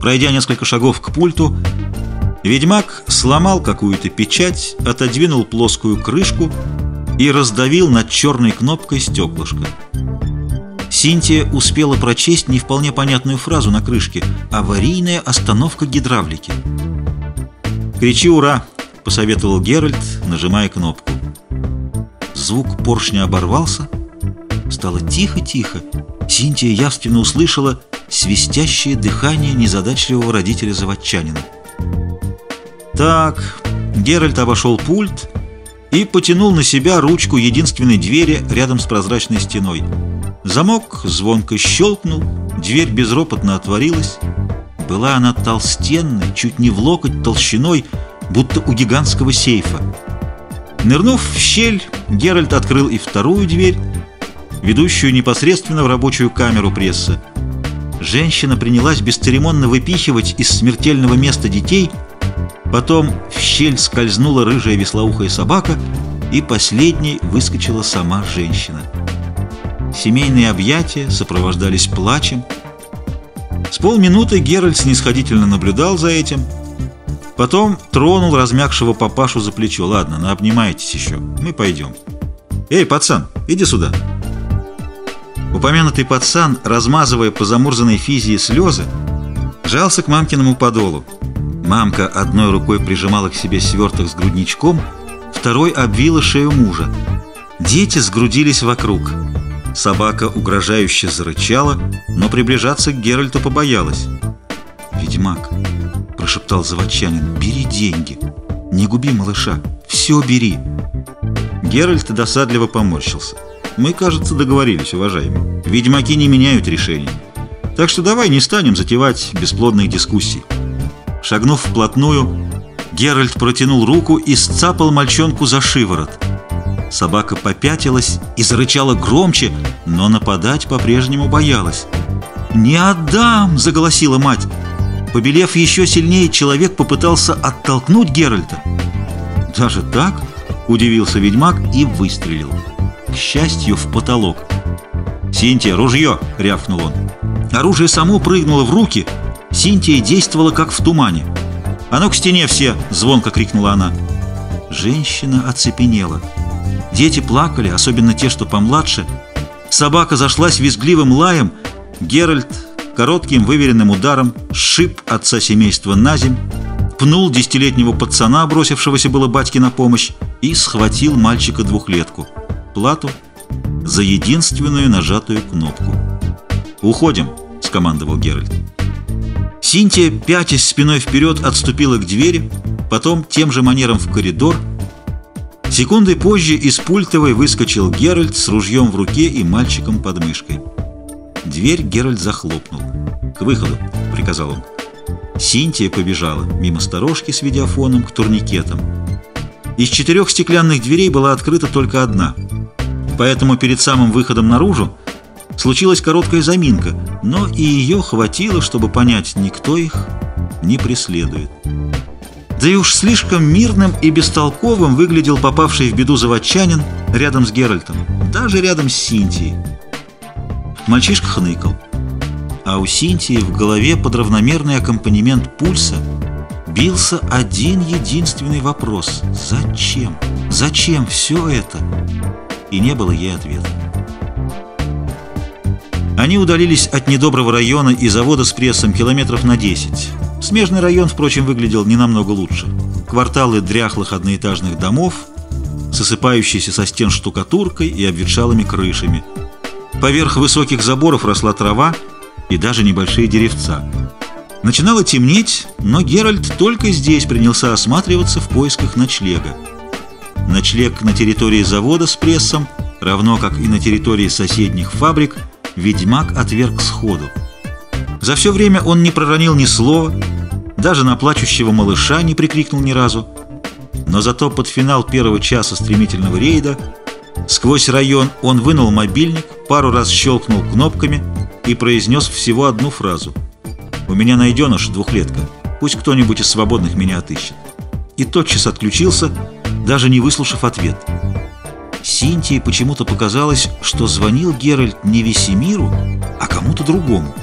Пройдя несколько шагов к пульту, ведьмак сломал какую-то печать, отодвинул плоскую крышку и раздавил над черной кнопкой стеклышко. Синтия успела прочесть не вполне понятную фразу на крышке «Аварийная остановка гидравлики». «Кричи «Ура!»» — посоветовал Геральт, нажимая кнопку. Звук поршня оборвался, стало тихо-тихо. Синтия явственно услышала свистящее дыхание незадачливого родителя-заводчанина. Так, Геральт обошел пульт и потянул на себя ручку единственной двери рядом с прозрачной стеной. Замок звонко щелкнул, дверь безропотно отворилась. Была она толстенной, чуть не в локоть толщиной, будто у гигантского сейфа. Нырнув в щель, Геральт открыл и вторую дверь, ведущую непосредственно в рабочую камеру пресса. Женщина принялась бесцеремонно выпихивать из смертельного места детей, потом в щель скользнула рыжая веслоухая собака, и последней выскочила сама женщина. Семейные объятия сопровождались плачем. С полминуты Геральт снисходительно наблюдал за этим, потом тронул размягшего папашу за плечо. «Ладно, ну обнимайтесь еще, мы пойдем». «Эй, пацан, иди сюда!» Упомянутый пацан, размазывая по замурзанной физии слезы, жался к мамкиному подолу. Мамка одной рукой прижимала к себе сверток с грудничком, второй обвила шею мужа. Дети сгрудились вокруг. Собака угрожающе зарычала, но приближаться к Геральту побоялась. «Ведьмак», — прошептал заводчанин, — «бери деньги. Не губи малыша. Все бери». Геральт досадливо поморщился. «Мы, кажется, договорились, уважаемый. Ведьмаки не меняют решений. Так что давай не станем затевать бесплодных дискуссий». Шагнув вплотную, Геральт протянул руку и сцапал мальчонку за шиворот. Собака попятилась и зарычала громче, но нападать по-прежнему боялась. «Не отдам!» — заголосила мать. Побелев еще сильнее, человек попытался оттолкнуть Геральта. «Даже так?» — удивился ведьмак и выстрелил. К счастью, в потолок. «Синтия, ружье!» — рявкнул он. Оружие само прыгнуло в руки. Синтия действовала как в тумане. «А ну к стене все!» — звонко крикнула она. Женщина оцепенела. Дети плакали, особенно те, что помладше. Собака зашлась визгливым лаем. Геральт коротким выверенным ударом сшиб отца семейства на земь, пнул десятилетнего пацана, бросившегося было батьке на помощь, и схватил мальчика-двухлетку. Плату за единственную нажатую кнопку. «Уходим», — скомандовал Геральт. Синтия, пятясь спиной вперед, отступила к двери, потом тем же манером в коридор — Секунды позже из пультовой выскочил Геральт с ружьем в руке и мальчиком под мышкой. Дверь Геральт захлопнул. «К выходу», — приказал он. Синтия побежала мимо сторожки с видеофоном к турникетам. Из четырех стеклянных дверей была открыта только одна. Поэтому перед самым выходом наружу случилась короткая заминка, но и ее хватило, чтобы понять, никто их не преследует. Да и уж слишком мирным и бестолковым выглядел попавший в беду заводчанин рядом с Геральтом, даже рядом с Синтией. Мальчишка хныкал, а у Синтии в голове под равномерный аккомпанемент пульса бился один единственный вопрос «Зачем? Зачем все это?» И не было ей ответа. Они удалились от недоброго района и завода с прессом километров на 10. Смежный район, впрочем, выглядел не намного лучше. Кварталы дряхлых одноэтажных домов, сосыпающиеся со стен штукатуркой и обветшалыми крышами. Поверх высоких заборов росла трава и даже небольшие деревца. Начинало темнеть, но Геральт только здесь принялся осматриваться в поисках ночлега. Ночлег на территории завода с прессом, равно как и на территории соседних фабрик – ведьмак отверг сходу. За все время он не проронил ни слова, даже на плачущего малыша не прикрикнул ни разу. Но зато под финал первого часа стремительного рейда сквозь район он вынул мобильник, пару раз щелкнул кнопками и произнес всего одну фразу. «У меня найденыш двухлетка. Пусть кто-нибудь из свободных меня отыщет». И тотчас отключился, даже не выслушав ответ. Синтии почему-то показалось, что звонил Геральт не Весемиру, а кому-то другому.